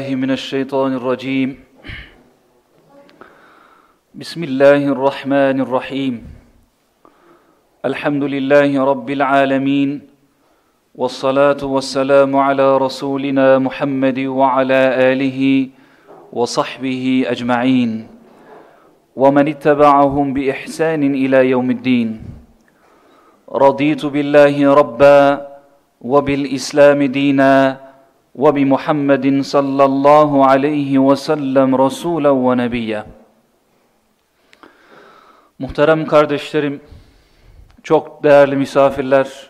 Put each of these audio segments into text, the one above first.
بالله من الشيطان الرجيم. بسم الله الرحمن الرحيم. الحمد لله رب العالمين والصلاة والسلام على رسولنا محمد وعلى آله وصحبه أجمعين. ومن اتبعهم بإحسان إلى يوم الدين. رضيت بالله ربا وبالإسلام دينا وبمحمد صلى الله عليه وسلم رسولا ونبيا Muhterem kardeşlerim, çok değerli misafirler,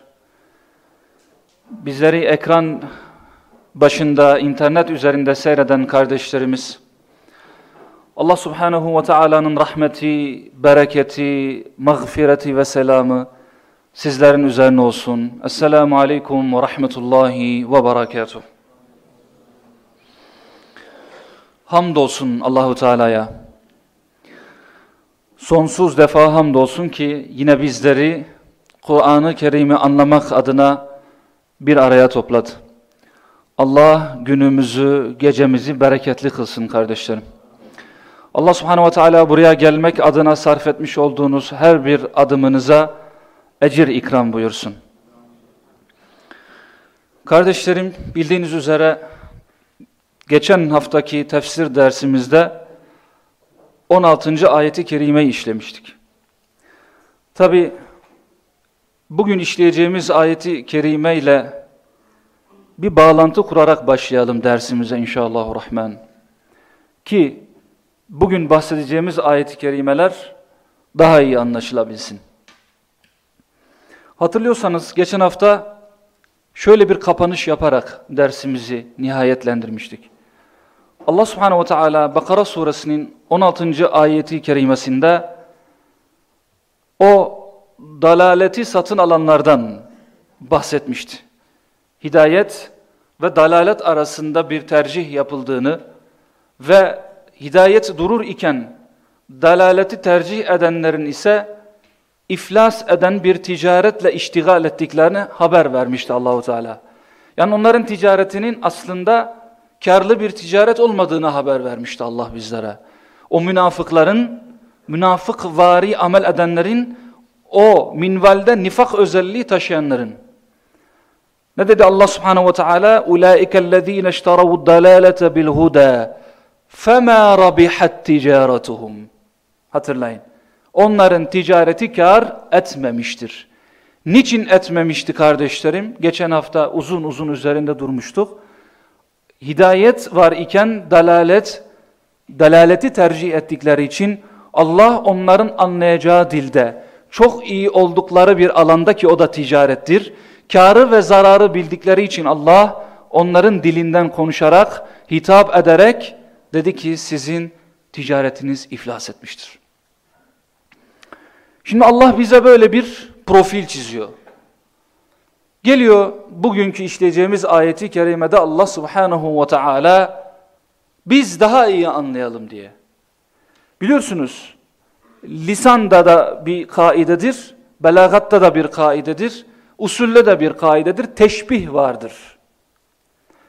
bizleri ekran başında, internet üzerinde seyreden kardeşlerimiz, Allah subhanahu ve Taala'nın rahmeti, bereketi, mağfireti ve selamı sizlerin üzerine olsun. Esselamu aleyküm ve rahmetullahi ve berekatuhu. Hamdolsun Allahu Teala'ya. Sonsuz defa hamdolsun ki yine bizleri Kur'an-ı Kerim'i anlamak adına bir araya topladı. Allah günümüzü, gecemizi bereketli kılsın kardeşlerim. Allah subhanehu ve teala buraya gelmek adına sarf etmiş olduğunuz her bir adımınıza ecir ikram buyursun. Kardeşlerim bildiğiniz üzere geçen haftaki tefsir dersimizde 16. ayeti kerimeyi işlemiştik. Tabi bugün işleyeceğimiz ayeti kerime ile bir bağlantı kurarak başlayalım dersimize inşallahurrahman. Ki bugün bahsedeceğimiz ayet-i kerimeler daha iyi anlaşılabilsin. Hatırlıyorsanız geçen hafta şöyle bir kapanış yaparak dersimizi nihayetlendirmiştik. Allah subhanehu ve teala Bakara suresinin 16. ayeti kerimesinde o dalaleti satın alanlardan bahsetmişti. Hidayet ve dalalet arasında bir tercih yapıldığını ve hidayet durur iken dalaleti tercih edenlerin ise iflas eden bir ticaretle iştigal ettiklerini haber vermişti Allahu Teala. Yani onların ticaretinin aslında karlı bir ticaret olmadığını haber vermişti Allah bizlere. O münafıkların, münafık vari amel edenlerin, o minvalde nifak özelliği taşıyanların. Ne dedi Allah Subhanahu ve Teala? اُولَٰئِكَ الَّذ۪ينَ اشْتَرَوُوا الدَّلَالَةَ بِالْهُدَى فَمَا رَبِحَتْ تِجَارَتُهُمْ Hatırlayın. Onların ticareti kar etmemiştir. Niçin etmemişti kardeşlerim? Geçen hafta uzun uzun üzerinde durmuştuk. Hidayet var iken dalalet, dalaleti tercih ettikleri için Allah onların anlayacağı dilde çok iyi oldukları bir alanda ki o da ticarettir. Karı ve zararı bildikleri için Allah onların dilinden konuşarak, hitap ederek dedi ki sizin ticaretiniz iflas etmiştir. Şimdi Allah bize böyle bir profil çiziyor. Geliyor bugünkü işleyeceğimiz ayeti kerimede Allah subhanahu ve teala biz daha iyi anlayalım diye. Biliyorsunuz lisanda da bir kaidedir, belagatta da bir kaidedir, usulle de bir kaidedir, teşbih vardır.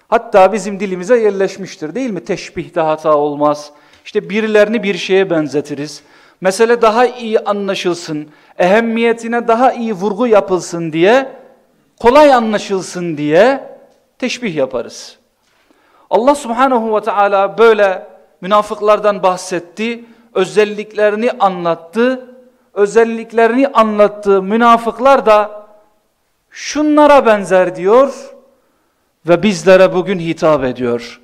Hatta bizim dilimize yerleşmiştir değil mi? Teşbihte hata olmaz. İşte birilerini bir şeye benzetiriz. Mesele daha iyi anlaşılsın, ehemmiyetine daha iyi vurgu yapılsın diye, kolay anlaşılsın diye teşbih yaparız. Allah subhanahu ve teala böyle münafıklardan bahsetti, özelliklerini anlattı. Özelliklerini anlattığı münafıklar da şunlara benzer diyor ve bizlere bugün hitap ediyor.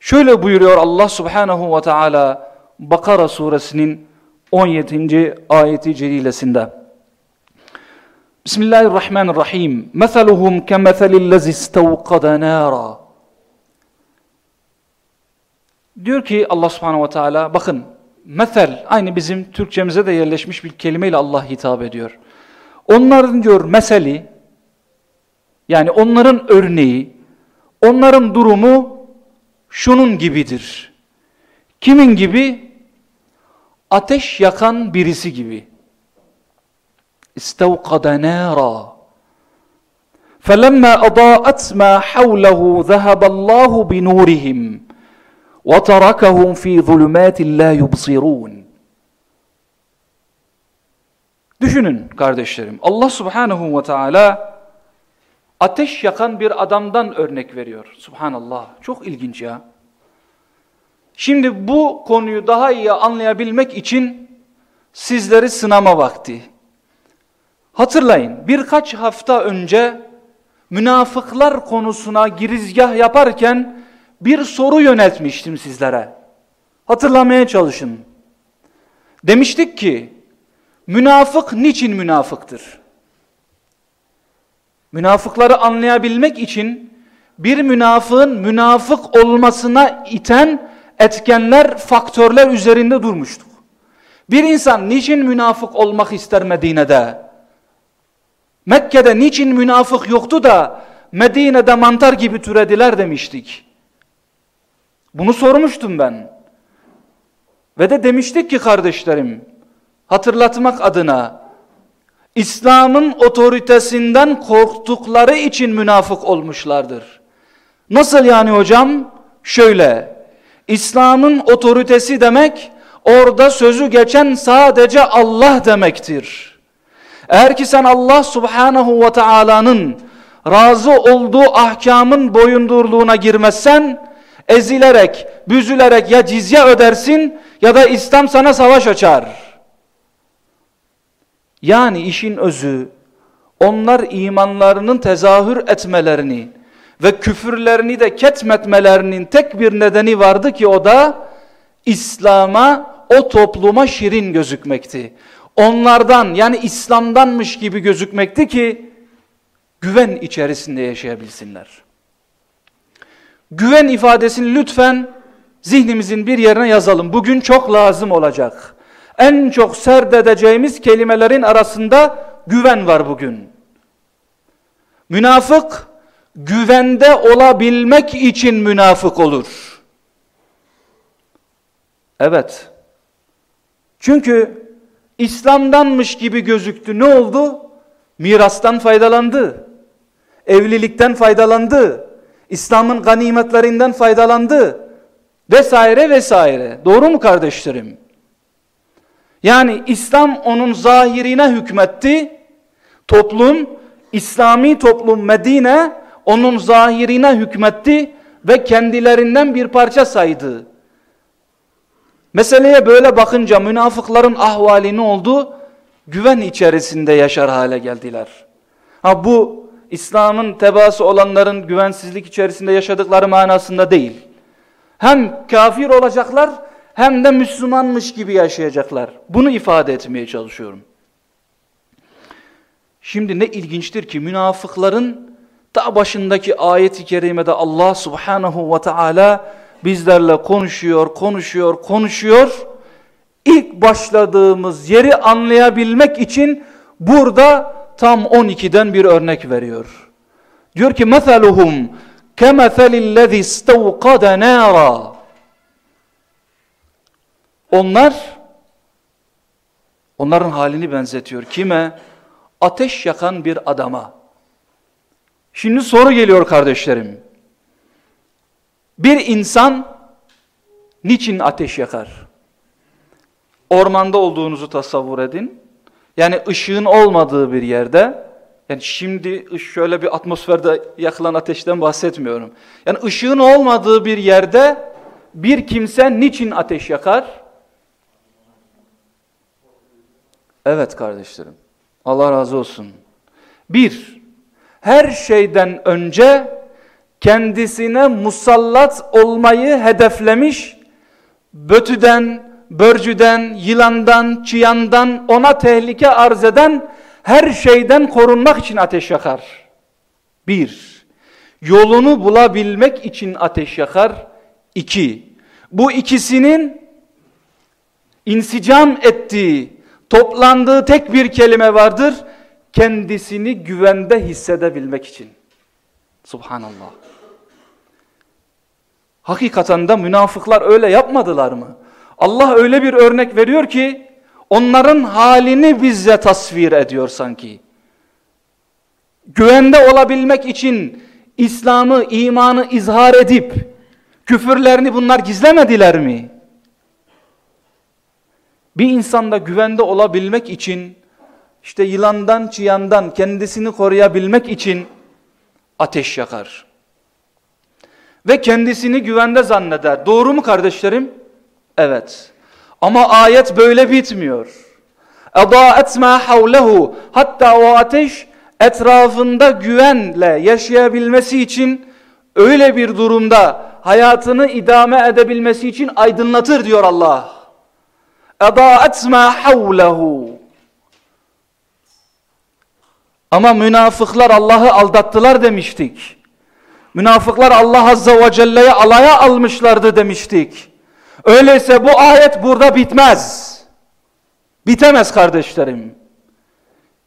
Şöyle buyuruyor Allah subhanahu ve teala Bakara suresinin 17. ayeti celilesinde. Bismillahirrahmanirrahim. Mesaluhum kemeselillezi istevkada nara. Diyor ki Allah subhanahu ve teala bakın mesel aynı bizim Türkçemize de yerleşmiş bir kelimeyle Allah hitap ediyor. Onların diyor meseli yani onların örneği onların durumu şunun gibidir. Kimin gibi? Ateş yakan birisi gibi. İstevkada nâra. فَلَمَّا أَضَاءَتْ مَا حَوْلَهُ ذَهَبَ اللّٰهُ بِنُورِهِمْ وَتَرَكَهُمْ ف۪ي ظُلُمَاتٍ لَا يُبْصِرُونَ Düşünün kardeşlerim. Allah subhanahu ve teala ateş yakan bir adamdan örnek veriyor. Subhanallah. Çok ilginç ya. Şimdi bu konuyu daha iyi anlayabilmek için sizleri sınama vakti. Hatırlayın birkaç hafta önce münafıklar konusuna girizgah yaparken bir soru yöneltmiştim sizlere. Hatırlamaya çalışın. Demiştik ki münafık niçin münafıktır? Münafıkları anlayabilmek için bir münafığın münafık olmasına iten etkenler, faktörler üzerinde durmuştuk. Bir insan niçin münafık olmak ister Medine'de? Mekke'de niçin münafık yoktu da Medine'de mantar gibi türediler demiştik. Bunu sormuştum ben. Ve de demiştik ki kardeşlerim, hatırlatmak adına, İslam'ın otoritesinden korktukları için münafık olmuşlardır. Nasıl yani hocam? Şöyle, İslam'ın otoritesi demek, orada sözü geçen sadece Allah demektir. Eğer ki sen Allah subhanahu ve Taala'nın razı olduğu ahkamın boyundurluğuna girmezsen, ezilerek, büzülerek ya cizye ödersin ya da İslam sana savaş açar. Yani işin özü, onlar imanlarının tezahür etmelerini ve küfürlerini de ketmetmelerinin tek bir nedeni vardı ki o da İslam'a, o topluma şirin gözükmekti. Onlardan yani İslam'danmış gibi gözükmekti ki güven içerisinde yaşayabilsinler. Güven ifadesini lütfen zihnimizin bir yerine yazalım. Bugün çok lazım olacak. En çok serdedeceğimiz kelimelerin arasında güven var bugün. Münafık güvende olabilmek için münafık olur. Evet. Çünkü İslam'danmış gibi gözüktü. Ne oldu? Mirastan faydalandı. Evlilikten faydalandı. İslam'ın ganimetlerinden faydalandı. Vesaire vesaire. Doğru mu kardeşlerim? Yani İslam onun zahirine hükmetti. Toplum, İslami toplum Medine onun zahirine hükmetti ve kendilerinden bir parça saydı. Meseleye böyle bakınca münafıkların ahvali ne oldu? Güven içerisinde yaşar hale geldiler. Ha bu İslam'ın tebaası olanların güvensizlik içerisinde yaşadıkları manasında değil. Hem kafir olacaklar hem de Müslümanmış gibi yaşayacaklar. Bunu ifade etmeye çalışıyorum. Şimdi ne ilginçtir ki münafıkların ta başındaki ayeti kerimede Allah subhanahu ve teala bizlerle konuşuyor, konuşuyor, konuşuyor. İlk başladığımız yeri anlayabilmek için burada tam 12'den bir örnek veriyor. Diyor ki meseluhum kemeselillezî istevkada nâra onlar onların halini benzetiyor. Kime? Ateş yakan bir adama. Şimdi soru geliyor kardeşlerim. Bir insan niçin ateş yakar? Ormanda olduğunuzu tasavvur edin. Yani ışığın olmadığı bir yerde, yani şimdi şöyle bir atmosferde yakılan ateşten bahsetmiyorum. Yani ışığın olmadığı bir yerde bir kimse niçin ateş yakar? Evet kardeşlerim. Allah razı olsun. Bir, her şeyden önce kendisine musallat olmayı hedeflemiş, bötüden, börcüden, yılandan, çıyandan, ona tehlike arz eden her şeyden korunmak için ateş yakar. Bir, yolunu bulabilmek için ateş yakar. İki, bu ikisinin insicam ettiği, toplandığı tek bir kelime vardır. Kendisini güvende hissedebilmek için. Subhanallah. Hakikaten de münafıklar öyle yapmadılar mı? Allah öyle bir örnek veriyor ki onların halini bize tasvir ediyor sanki. güvende olabilmek için İslam'ı, imanı izhar edip küfürlerini bunlar gizlemediler mi? Bir insanda güvende olabilmek için işte yılandan, çıyandan kendisini koruyabilmek için ateş yakar ve kendisini güvende zanneder. Doğru mu kardeşlerim? Evet. Ama ayet böyle bitmiyor. Edaet ma havlehu hatta o ateş etrafında güvenle yaşayabilmesi için öyle bir durumda hayatını idame edebilmesi için aydınlatır diyor Allah. Edaet ma havlehu ama münafıklar Allah'ı aldattılar demiştik. Münafıklar Allah Azza ve Celle'ye alaya almışlardı demiştik. Öyleyse bu ayet burada bitmez. Bitemez kardeşlerim.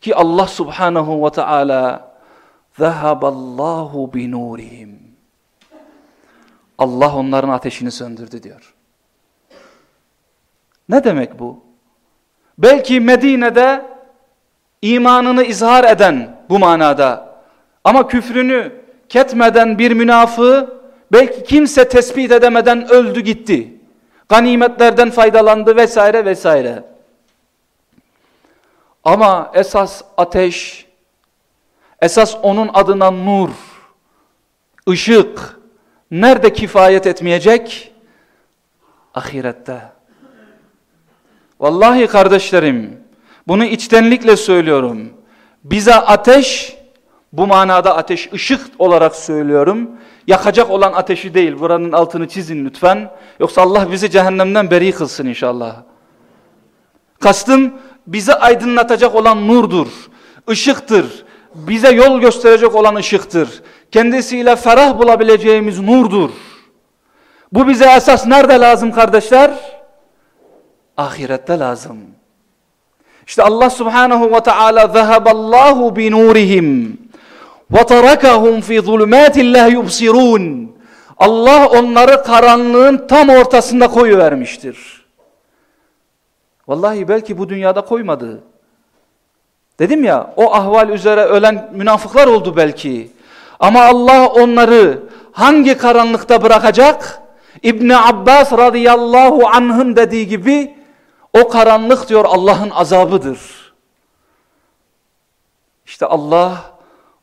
Ki Allah Subhanahu ve Teala Zehaballahu binurihim. Allah onların ateşini söndürdü diyor. Ne demek bu? Belki Medine'de imanını izhar eden bu manada ama küfrünü ketmeden bir münafığı belki kimse tespit edemeden öldü gitti. Ganimetlerden faydalandı vesaire vesaire. Ama esas ateş, esas onun adına nur, ışık, nerede kifayet etmeyecek? Ahirette. Vallahi kardeşlerim, bunu içtenlikle söylüyorum. Bize ateş, bu manada ateş ışık olarak söylüyorum. Yakacak olan ateşi değil, buranın altını çizin lütfen. Yoksa Allah bizi cehennemden beri kılsın inşallah. Kastım, bizi aydınlatacak olan nurdur, ışıktır, bize yol gösterecek olan ışıktır. Kendisiyle ferah bulabileceğimiz nurdur. Bu bize esas nerede lazım kardeşler? Ahirette lazım. İşte Allah subhanahu ve teala zeheballahu bi nurihim ve terakahum fi zulümatillah yubsirun. Allah onları karanlığın tam ortasında koyuvermiştir. Vallahi belki bu dünyada koymadı. Dedim ya o ahval üzere ölen münafıklar oldu belki. Ama Allah onları hangi karanlıkta bırakacak? İbn Abbas radıyallahu anh'ın dediği gibi o karanlık diyor Allah'ın azabıdır. İşte Allah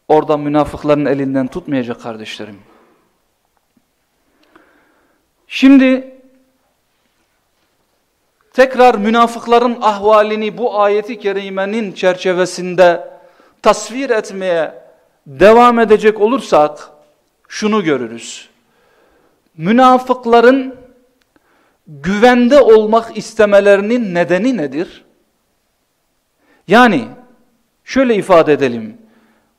orada münafıkların elinden tutmayacak kardeşlerim. Şimdi tekrar münafıkların ahvalini bu ayeti kerimenin çerçevesinde tasvir etmeye devam edecek olursak şunu görürüz. Münafıkların güvende olmak istemelerinin nedeni nedir? Yani şöyle ifade edelim.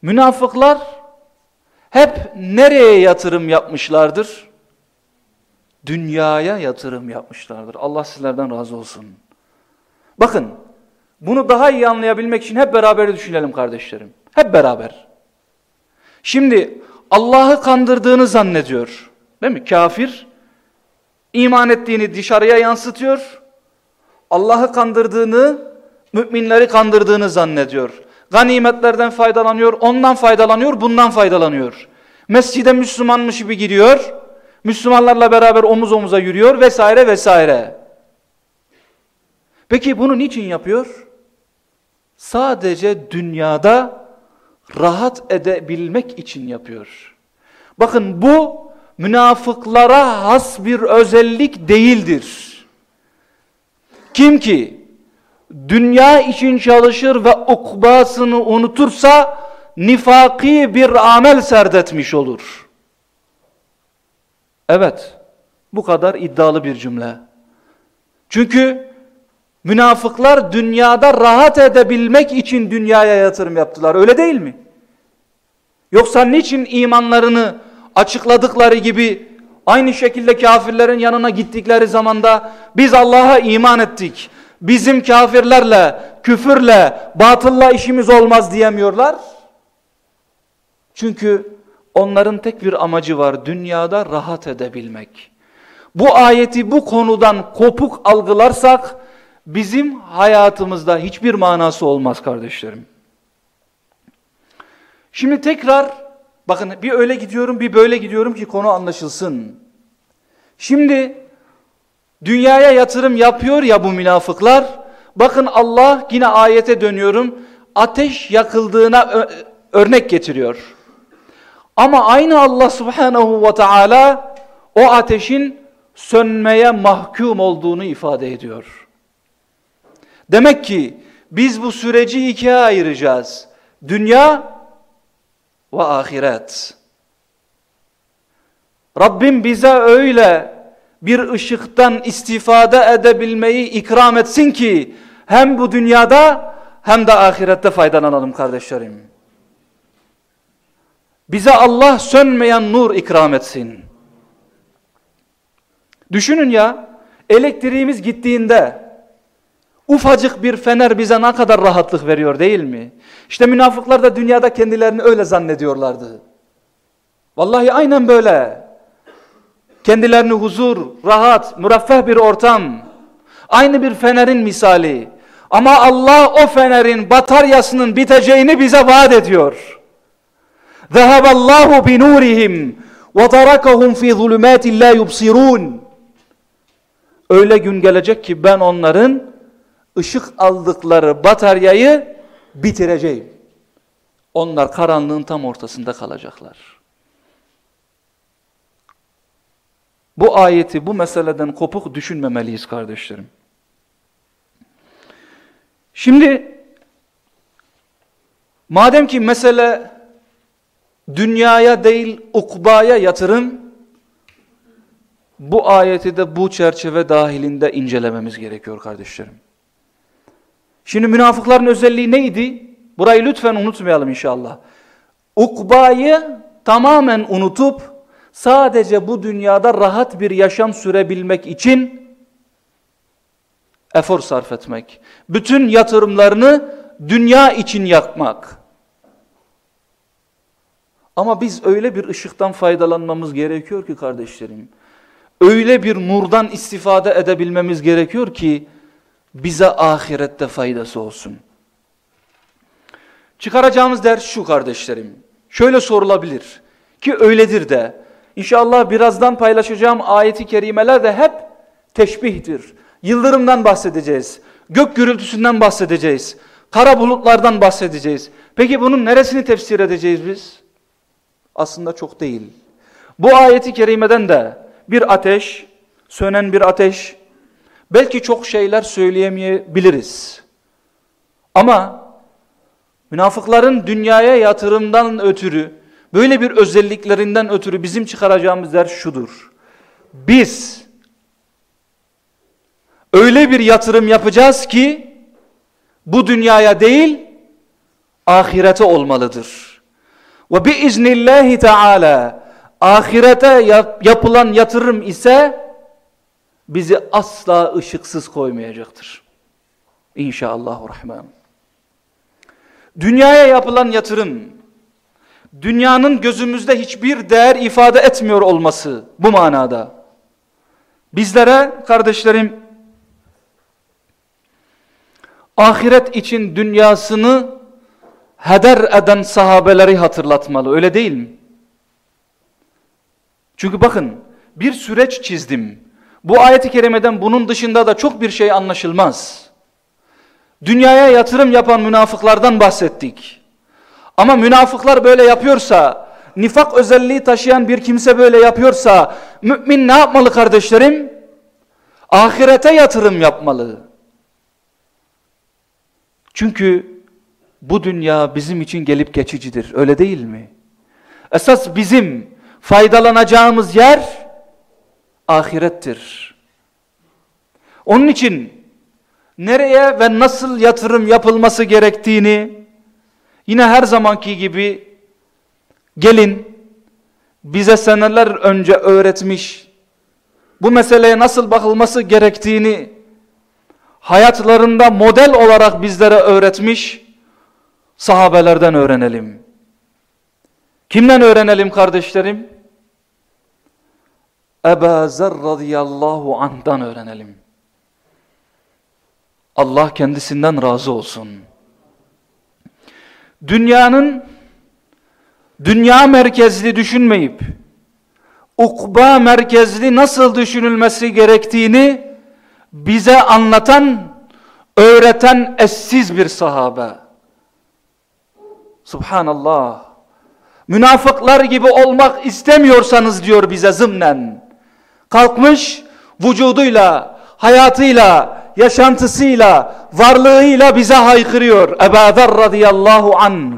Münafıklar hep nereye yatırım yapmışlardır? dünyaya yatırım yapmışlardır. Allah sizlerden razı olsun. Bakın bunu daha iyi anlayabilmek için hep beraber düşünelim kardeşlerim. Hep beraber. Şimdi Allah'ı kandırdığını zannediyor. Değil mi? Kafir iman ettiğini dışarıya yansıtıyor. Allah'ı kandırdığını, müminleri kandırdığını zannediyor. Ganimetlerden faydalanıyor, ondan faydalanıyor, bundan faydalanıyor. Mescide Müslümanmış gibi gidiyor. Müslümanlarla beraber omuz omuza yürüyor vesaire vesaire. Peki bunu niçin yapıyor? Sadece dünyada rahat edebilmek için yapıyor. Bakın bu münafıklara has bir özellik değildir. Kim ki dünya için çalışır ve ukbasını unutursa nifaki bir amel serdetmiş olur. Evet, bu kadar iddialı bir cümle. Çünkü münafıklar dünyada rahat edebilmek için dünyaya yatırım yaptılar. Öyle değil mi? Yoksa niçin imanlarını açıkladıkları gibi aynı şekilde kafirlerin yanına gittikleri zamanda biz Allah'a iman ettik. Bizim kafirlerle, küfürle, batılla işimiz olmaz diyemiyorlar. Çünkü Onların tek bir amacı var dünyada rahat edebilmek. Bu ayeti bu konudan kopuk algılarsak bizim hayatımızda hiçbir manası olmaz kardeşlerim. Şimdi tekrar bakın bir öyle gidiyorum bir böyle gidiyorum ki konu anlaşılsın. Şimdi dünyaya yatırım yapıyor ya bu münafıklar. Bakın Allah yine ayete dönüyorum. Ateş yakıldığına örnek getiriyor. Ama aynı Allah subhanahu ve teala o ateşin sönmeye mahkum olduğunu ifade ediyor. Demek ki biz bu süreci ikiye ayıracağız. Dünya ve ahiret. Rabbim bize öyle bir ışıktan istifade edebilmeyi ikram etsin ki hem bu dünyada hem de ahirette faydalanalım kardeşlerim. Bize Allah sönmeyen nur ikram etsin. Düşünün ya elektriğimiz gittiğinde ufacık bir fener bize ne kadar rahatlık veriyor değil mi? İşte münafıklar da dünyada kendilerini öyle zannediyorlardı. Vallahi aynen böyle Kendilerini huzur, rahat, müreffeh bir ortam. Aynı bir fenerin misali. Ama Allah o fenerin bataryasının biteceğini bize vaat ediyor. ذهب الله بنورهم وتركهم في ظلمات لا يبصرون Öyle gün gelecek ki ben onların ışık aldıkları bataryayı bitireceğim. Onlar karanlığın tam ortasında kalacaklar. Bu ayeti bu meseleden kopuk düşünmemeliyiz kardeşlerim. Şimdi madem ki mesele dünyaya değil ukbaya yatırım bu ayeti de bu çerçeve dahilinde incelememiz gerekiyor kardeşlerim. Şimdi münafıkların özelliği neydi? Burayı lütfen unutmayalım inşallah. Ukbayı tamamen unutup sadece bu dünyada rahat bir yaşam sürebilmek için efor sarf etmek. Bütün yatırımlarını dünya için yapmak. Ama biz öyle bir ışıktan faydalanmamız gerekiyor ki kardeşlerim. Öyle bir nurdan istifade edebilmemiz gerekiyor ki bize ahirette faydası olsun. Çıkaracağımız ders şu kardeşlerim. Şöyle sorulabilir ki öyledir de. İnşallah birazdan paylaşacağım ayeti kerimeler de hep teşbihtir. Yıldırımdan bahsedeceğiz. Gök gürültüsünden bahsedeceğiz. Kara bulutlardan bahsedeceğiz. Peki bunun neresini tefsir edeceğiz biz? Aslında çok değil. Bu ayeti kerimeden de bir ateş, sönen bir ateş, belki çok şeyler söyleyemeyebiliriz. Ama münafıkların dünyaya yatırımdan ötürü, böyle bir özelliklerinden ötürü bizim çıkaracağımız ders şudur. Biz öyle bir yatırım yapacağız ki bu dünyaya değil ahirete olmalıdır. Ve biiznillahi teala ahirete yap, yapılan yatırım ise bizi asla ışıksız koymayacaktır. İnşallahurrahman. Dünyaya yapılan yatırım, dünyanın gözümüzde hiçbir değer ifade etmiyor olması bu manada. Bizlere kardeşlerim, ahiret için dünyasını heder eden sahabeleri hatırlatmalı öyle değil mi? Çünkü bakın bir süreç çizdim. Bu ayeti kerimeden bunun dışında da çok bir şey anlaşılmaz. Dünyaya yatırım yapan münafıklardan bahsettik. Ama münafıklar böyle yapıyorsa, nifak özelliği taşıyan bir kimse böyle yapıyorsa, mümin ne yapmalı kardeşlerim? Ahirete yatırım yapmalı. Çünkü bu dünya bizim için gelip geçicidir. Öyle değil mi? Esas bizim faydalanacağımız yer ahirettir. Onun için nereye ve nasıl yatırım yapılması gerektiğini yine her zamanki gibi gelin bize seneler önce öğretmiş bu meseleye nasıl bakılması gerektiğini hayatlarında model olarak bizlere öğretmiş sahabelerden öğrenelim. Kimden öğrenelim kardeşlerim? Eba Zer radıyallahu anh'dan öğrenelim. Allah kendisinden razı olsun. Dünyanın dünya merkezli düşünmeyip ukba merkezli nasıl düşünülmesi gerektiğini bize anlatan, öğreten eşsiz bir sahabe. Subhanallah. Münafıklar gibi olmak istemiyorsanız diyor bize zımnen. Kalkmış vücuduyla, hayatıyla, yaşantısıyla, varlığıyla bize haykırıyor. Ebu Zer radıyallahu anh.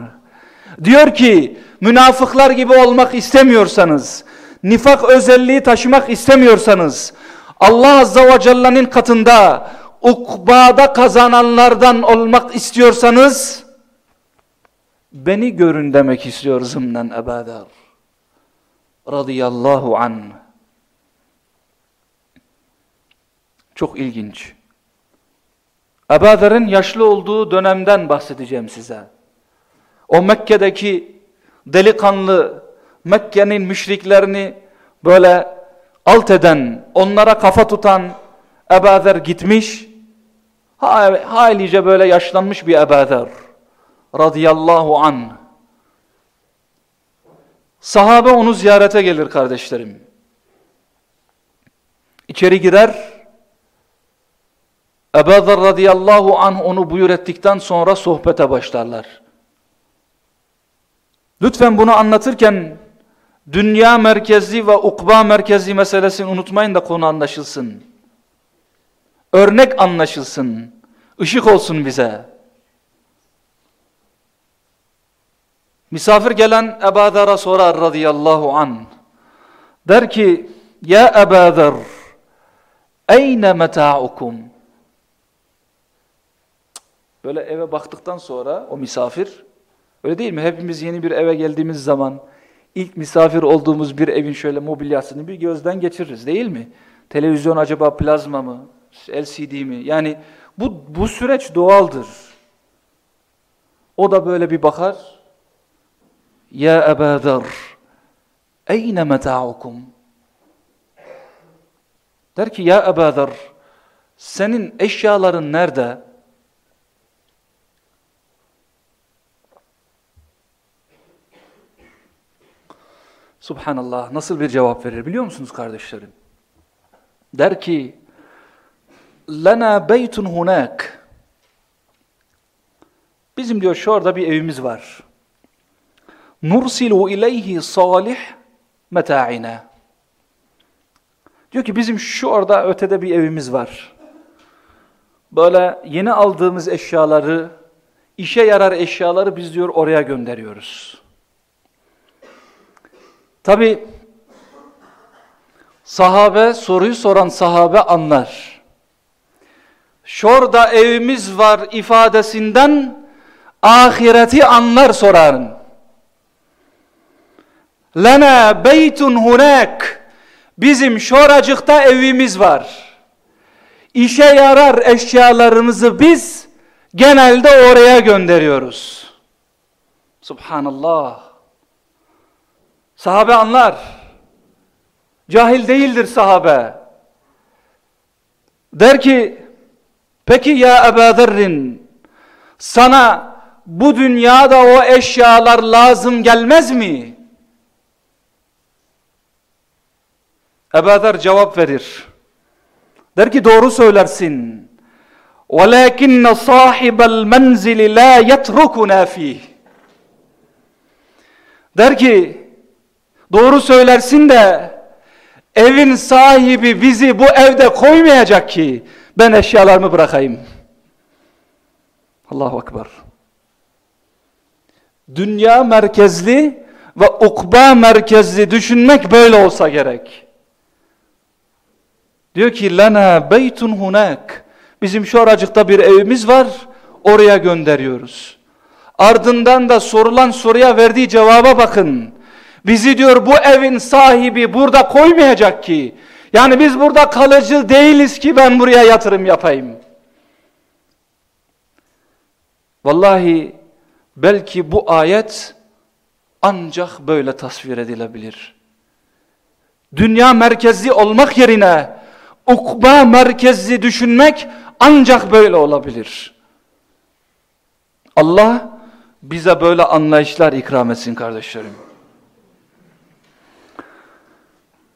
Diyor ki münafıklar gibi olmak istemiyorsanız, nifak özelliği taşımak istemiyorsanız, Allah Azza ve Celle'nin katında ukbada kazananlardan olmak istiyorsanız, beni görün demek istiyor zımnen Ebu Zer. Radıyallahu anh. Çok ilginç. Ebu Zer'in yaşlı olduğu dönemden bahsedeceğim size. O Mekke'deki delikanlı, Mekke'nin müşriklerini böyle alt eden, onlara kafa tutan Ebu Zer gitmiş, halice böyle yaşlanmış bir Ebu Zer radıyallahu an. Sahabe onu ziyarete gelir kardeşlerim. İçeri girer, Ebu Zer radıyallahu anh onu buyur ettikten sonra sohbete başlarlar. Lütfen bunu anlatırken dünya merkezli ve ukba merkezli meselesini unutmayın da konu anlaşılsın. Örnek anlaşılsın. Işık olsun bize. Misafir gelen Ebu Zer'a sorar radıyallahu an. Der ki, Ya Ebu Zer, eyne meta'ukum? Böyle eve baktıktan sonra o misafir, öyle değil mi? Hepimiz yeni bir eve geldiğimiz zaman ilk misafir olduğumuz bir evin şöyle mobilyasını bir gözden geçiririz değil mi? Televizyon acaba plazma mı? LCD mi? Yani bu, bu süreç doğaldır. O da böyle bir bakar. Ya Ebu Zer, eyne meta'ukum? Der ki ya Ebu senin eşyaların nerede? Subhanallah nasıl bir cevap verir biliyor musunuz kardeşlerim? Der ki lena beytun hunak Bizim diyor şu orada bir evimiz var. Nursilu ileyhi salih meta'ina Diyor ki bizim şu orada ötede bir evimiz var. Böyle yeni aldığımız eşyaları, işe yarar eşyaları biz diyor oraya gönderiyoruz. Tabi sahabe soruyu soran sahabe anlar. Şurada evimiz var ifadesinden ahireti anlar sorarın. Lena beytun hunak. Bizim şoracıkta evimiz var. İşe yarar eşyalarımızı biz genelde oraya gönderiyoruz. Subhanallah. Sahabe anlar. Cahil değildir sahabe. Der ki, peki ya Ebu Zerrin, sana bu dünyada o eşyalar lazım gelmez mi? Ebu Zer cevap verir. Der ki doğru söylersin. وَلَكِنَّ صَاحِبَ الْمَنْزِلِ لَا يَتْرُكُنَا ف۪يهِ Der ki Doğru söylersin de evin sahibi bizi bu evde koymayacak ki ben eşyalarımı bırakayım. Allahu Ekber. Dünya merkezli ve ukba merkezli düşünmek böyle olsa gerek. Diyor ki lana beytun hunak. Bizim şu aracıkta bir evimiz var. Oraya gönderiyoruz. Ardından da sorulan soruya verdiği cevaba bakın. Bizi diyor bu evin sahibi burada koymayacak ki. Yani biz burada kalıcı değiliz ki ben buraya yatırım yapayım. Vallahi belki bu ayet ancak böyle tasvir edilebilir. Dünya merkezli olmak yerine ukba merkezli düşünmek ancak böyle olabilir. Allah bize böyle anlayışlar ikram etsin kardeşlerim.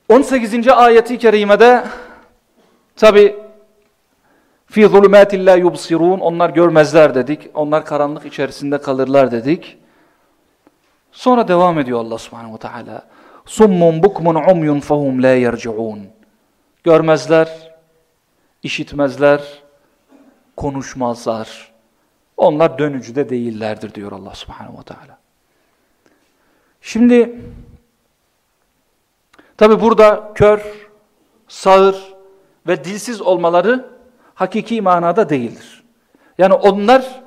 18. ayeti kerimede tabi fi zulümatin la yubsirun onlar görmezler dedik. Onlar karanlık içerisinde kalırlar dedik. Sonra devam ediyor Allah Subhanahu ve Teala. Summun bukmun umyun fahum la yerciun. Görmezler, işitmezler, konuşmazlar. Onlar dönücü de değillerdir diyor Allah Subhanahu ve Teala. Şimdi tabi burada kör, sağır ve dilsiz olmaları hakiki manada değildir. Yani onlar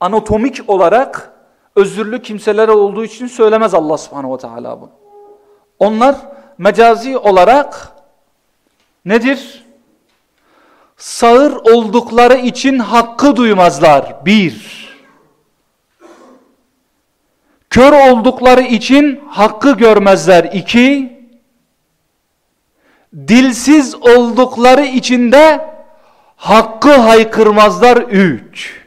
anatomik olarak özürlü kimseler olduğu için söylemez Allah subhanahu ve teala bunu. Onlar mecazi olarak nedir? Sağır oldukları için hakkı duymazlar. Bir. Kör oldukları için hakkı görmezler. İki. Dilsiz oldukları için de hakkı haykırmazlar. Üç.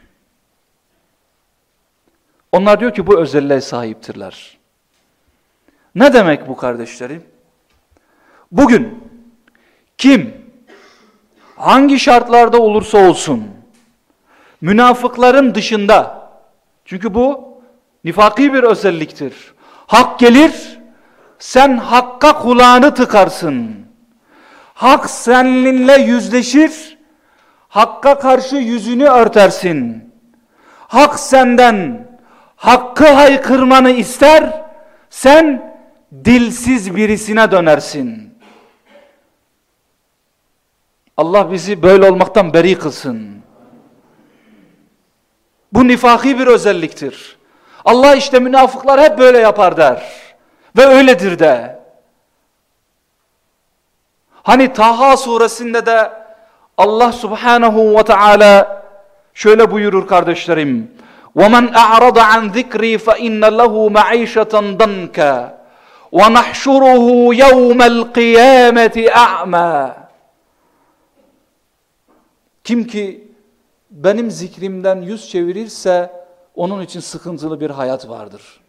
Onlar diyor ki bu özelliğe sahiptirler. Ne demek bu kardeşlerim? Bugün kim hangi şartlarda olursa olsun münafıkların dışında çünkü bu nifaki bir özelliktir. Hak gelir sen hakka kulağını tıkarsın. Hak seninle yüzleşir hakka karşı yüzünü örtersin. Hak senden hakkı haykırmanı ister, sen dilsiz birisine dönersin. Allah bizi böyle olmaktan beri kılsın. Bu nifaki bir özelliktir. Allah işte münafıklar hep böyle yapar der. Ve öyledir de. Hani Taha suresinde de Allah subhanahu ve teala şöyle buyurur kardeşlerim. وَمَنْ أَعْرَضَ عَنْ ذِكْرِي فَإِنَّ لَهُ مَعِيشَةً ضَنْكَ وَنَحْشُرُهُ يَوْمَ الْقِيَامَةِ أَعْمَى Kim ki benim zikrimden yüz çevirirse onun için sıkıntılı bir hayat vardır.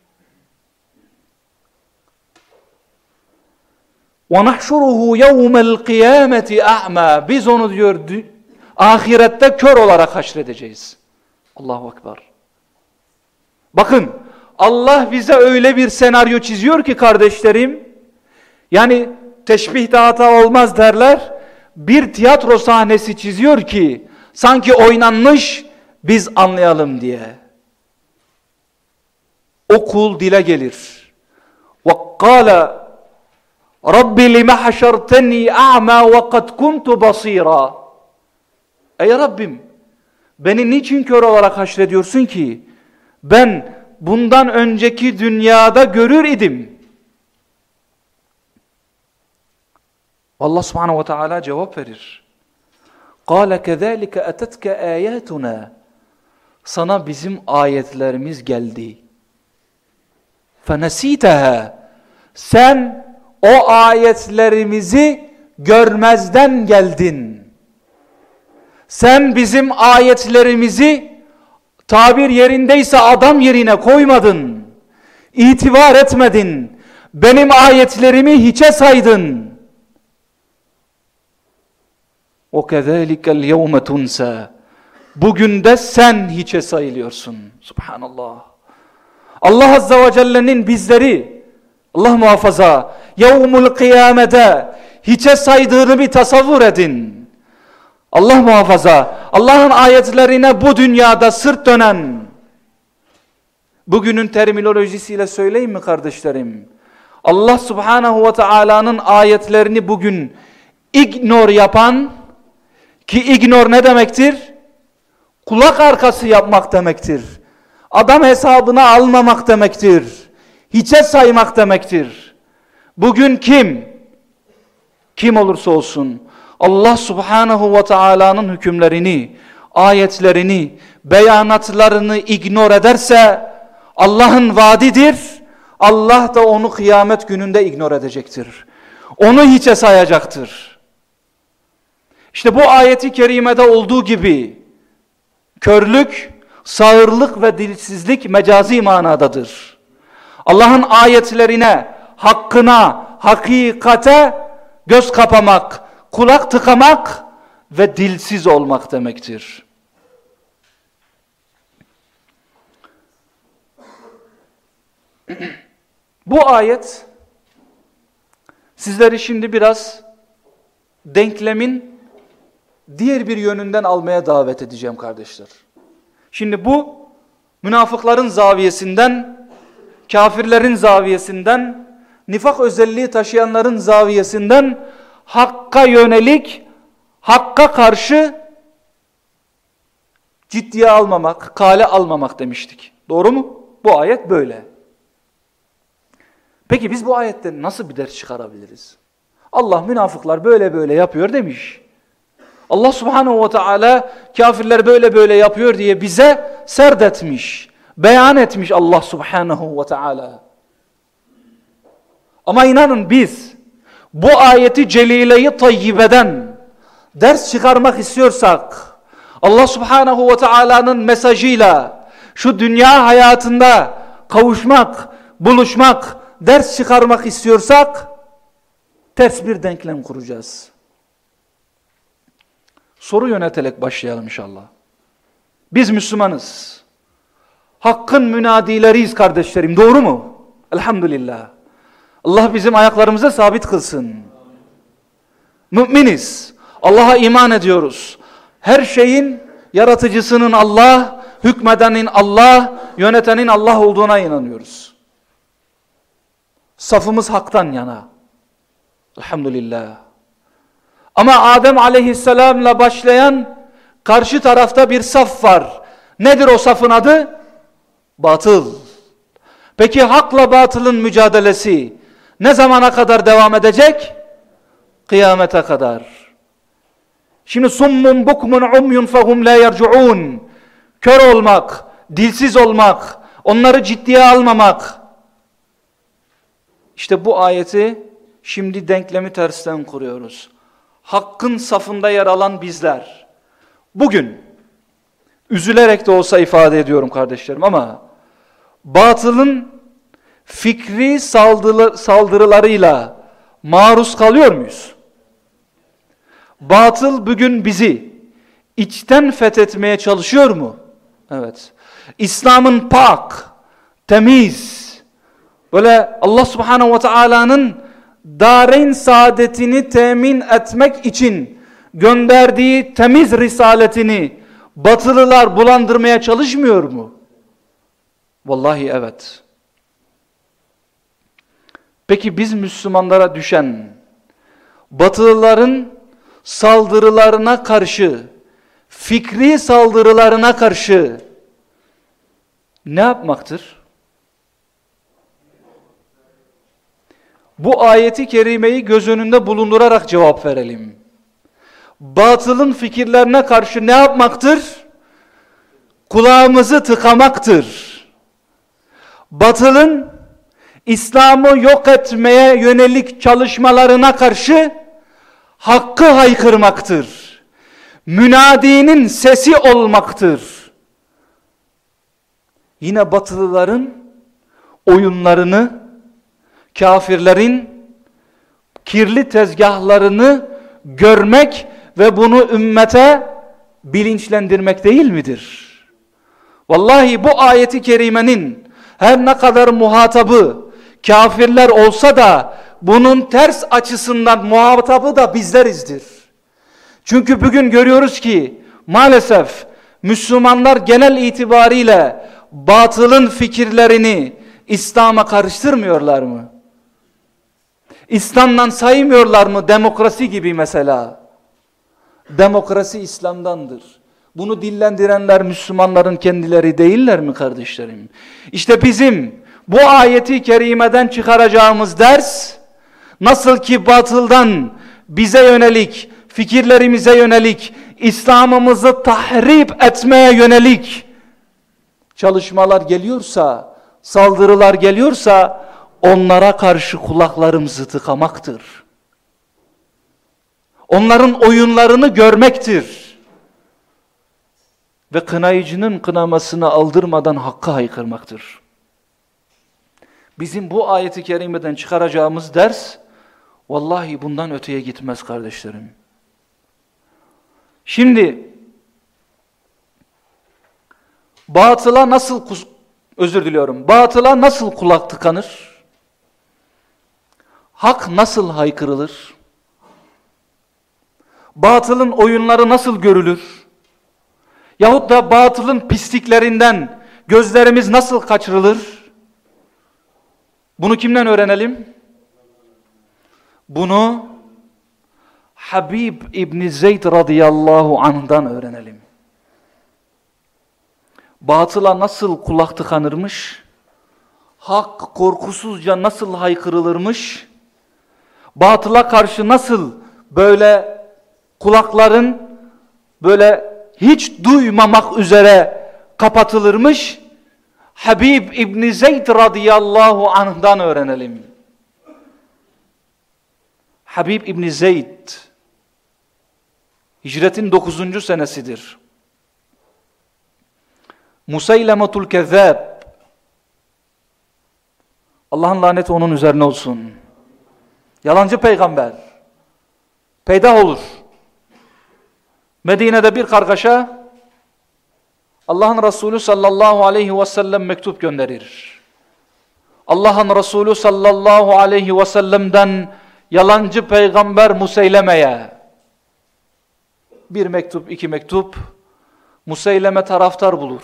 وَنَحْشُرُهُ يَوْمَ الْقِيَامَةِ أَعْمَى Biz onu diyor ahirette kör olarak haşredeceğiz. Allahu Ekber. Bakın Allah bize öyle bir senaryo çiziyor ki kardeşlerim. Yani teşbih hata olmaz derler. Bir tiyatro sahnesi çiziyor ki sanki oynanmış biz anlayalım diye. O kul dile gelir. وَقَّالَ Rabbi lime haşerteni a'ma ve kad kuntu basira. Ey Rabbim beni niçin kör olarak haşrediyorsun ki? Ben bundan önceki dünyada görür idim. Allah subhanahu ve teala cevap verir. قَالَ كَذَٰلِكَ اَتَتْكَ آيَاتُنَا Sana bizim ayetlerimiz geldi. فَنَس۪يتَهَا Sen o ayetlerimizi görmezden geldin. Sen bizim ayetlerimizi tabir yerindeyse adam yerine koymadın. İtibar etmedin. Benim ayetlerimi hiçe saydın. O kezelikel yevme tunsa. Bugün de sen hiçe sayılıyorsun. Subhanallah. Allah Azze ve Celle'nin bizleri Allah muhafaza yevmul kıyamede hiçe saydığını bir tasavvur edin. Allah muhafaza Allah'ın ayetlerine bu dünyada sırt dönen bugünün terminolojisiyle söyleyeyim mi kardeşlerim? Allah subhanahu ve teala'nın ayetlerini bugün ignor yapan ki ignor ne demektir? Kulak arkası yapmak demektir. Adam hesabına almamak demektir. Hiçe saymak demektir. Bugün kim? Kim olursa olsun Allah subhanahu ve taala'nın hükümlerini, ayetlerini, beyanatlarını ignor ederse Allah'ın vaadidir. Allah da onu kıyamet gününde ignor edecektir. Onu hiçe sayacaktır. İşte bu ayeti kerimede olduğu gibi körlük, sağırlık ve dilsizlik mecazi manadadır. Allah'ın ayetlerine, hakkına, hakikate göz kapamak, kulak tıkamak ve dilsiz olmak demektir. Bu ayet sizleri şimdi biraz denklemin diğer bir yönünden almaya davet edeceğim kardeşler. Şimdi bu münafıkların zaviyesinden, kafirlerin zaviyesinden, nifak özelliği taşıyanların zaviyesinden hakka yönelik, hakka karşı ciddiye almamak, kale almamak demiştik. Doğru mu? Bu ayet böyle. Peki biz bu ayetten nasıl bir ders çıkarabiliriz? Allah münafıklar böyle böyle yapıyor demiş. Allah subhanehu ve teala kafirler böyle böyle yapıyor diye bize serdetmiş, beyan etmiş Allah subhanehu ve teala. Ama inanın biz bu ayeti celileyi tayyibeden ders çıkarmak istiyorsak Allah subhanehu ve teala'nın mesajıyla şu dünya hayatında kavuşmak, buluşmak, ders çıkarmak istiyorsak ters bir denklem kuracağız. Soru yöneterek başlayalım inşallah. Biz Müslümanız. Hakkın münadileriyiz kardeşlerim. Doğru mu? Elhamdülillah. Allah bizim ayaklarımıza sabit kılsın. Müminiz. Allah'a iman ediyoruz. Her şeyin yaratıcısının Allah, hükmedenin Allah, yönetenin Allah olduğuna inanıyoruz. Safımız haktan yana. Elhamdülillah. Ama Adem aleyhisselamla başlayan karşı tarafta bir saf var. Nedir o safın adı? Batıl. Peki hakla batılın mücadelesi ne zamana kadar devam edecek? Kıyamete kadar. Şimdi summun bukmun umyun fehum la yercuun. Kör olmak, dilsiz olmak, onları ciddiye almamak. İşte bu ayeti şimdi denklemi tersten kuruyoruz. Hakkın safında yer alan bizler. Bugün üzülerek de olsa ifade ediyorum kardeşlerim ama batılın fikri saldırılarıyla maruz kalıyor muyuz? Batıl bugün bizi içten fethetmeye çalışıyor mu? Evet. İslam'ın pak, temiz, böyle Allah subhanehu ve teala'nın dareyn saadetini temin etmek için gönderdiği temiz risaletini batılılar bulandırmaya çalışmıyor mu? Vallahi evet. Peki biz Müslümanlara düşen batılıların saldırılarına karşı, fikri saldırılarına karşı ne yapmaktır? Bu ayeti kerimeyi göz önünde bulundurarak cevap verelim. Batılın fikirlerine karşı ne yapmaktır? Kulağımızı tıkamaktır. Batılın İslam'ı yok etmeye yönelik çalışmalarına karşı hakkı haykırmaktır. Münadinin sesi olmaktır. Yine batılıların oyunlarını, kafirlerin kirli tezgahlarını görmek ve bunu ümmete bilinçlendirmek değil midir? Vallahi bu ayeti kerimenin her ne kadar muhatabı kafirler olsa da bunun ters açısından muhatabı da bizlerizdir. Çünkü bugün görüyoruz ki maalesef Müslümanlar genel itibariyle batılın fikirlerini İslam'a karıştırmıyorlar mı? İslam'dan saymıyorlar mı demokrasi gibi mesela? Demokrasi İslam'dandır. Bunu dillendirenler Müslümanların kendileri değiller mi kardeşlerim? İşte bizim bu ayeti kerimeden çıkaracağımız ders nasıl ki batıldan bize yönelik, fikirlerimize yönelik, İslam'ımızı tahrip etmeye yönelik çalışmalar geliyorsa, saldırılar geliyorsa onlara karşı kulaklarımızı tıkamaktır. Onların oyunlarını görmektir. Ve kınayıcının kınamasını aldırmadan hakka haykırmaktır. Bizim bu ayeti kerimeden çıkaracağımız ders Vallahi bundan öteye gitmez kardeşlerim. Şimdi batıla nasıl özür diliyorum. Batıla nasıl kulak tıkanır? Hak nasıl haykırılır? Batılın oyunları nasıl görülür? Yahut da batılın pisliklerinden gözlerimiz nasıl kaçırılır? Bunu kimden öğrenelim? Bunu Habib İbni Zeyd radıyallahu anh'dan öğrenelim. Batıla nasıl kulak tıkanırmış? Hak korkusuzca nasıl haykırılırmış? Batıla karşı nasıl böyle kulakların böyle hiç duymamak üzere kapatılırmış? Habib İbni Zeyd radıyallahu anh'dan öğrenelim. Habib İbni Zeyd hicretin 9. senesidir. Musaylematul Kezzab Allah'ın laneti onun üzerine olsun. Yalancı peygamber. Peydah olur. Medine'de bir kargaşa Allah'ın Resulü sallallahu aleyhi ve sellem mektup gönderir. Allah'ın Resulü sallallahu aleyhi ve sellem'den yalancı peygamber Museyleme'ye bir mektup, iki mektup Museyleme taraftar bulur.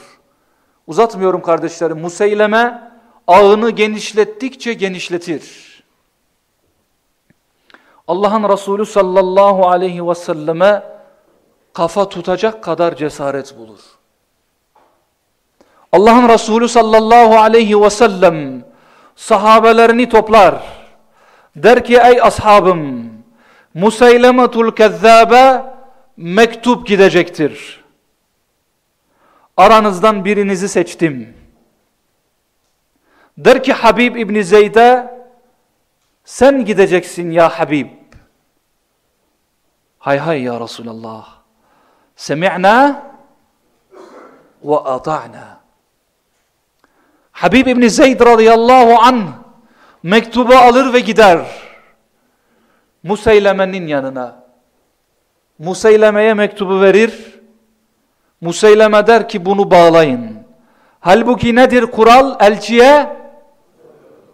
Uzatmıyorum kardeşlerim. Museyleme ağını genişlettikçe genişletir. Allah'ın Resulü sallallahu aleyhi ve selleme kafa tutacak kadar cesaret bulur. Allah'ın Resulü sallallahu aleyhi ve sellem sahabelerini toplar. Der ki ey ashabım Museylematul Kezzabe mektup gidecektir. Aranızdan birinizi seçtim. Der ki Habib İbni Zeyd'e sen gideceksin ya Habib. Hay hay ya Resulallah. Semi'na ve ata'na. Habib İbni Zeyd radıyallahu anh mektubu alır ve gider. Museyleme'nin yanına. Museyleme'ye mektubu verir. Museyleme der ki bunu bağlayın. Halbuki nedir kural? Elçiye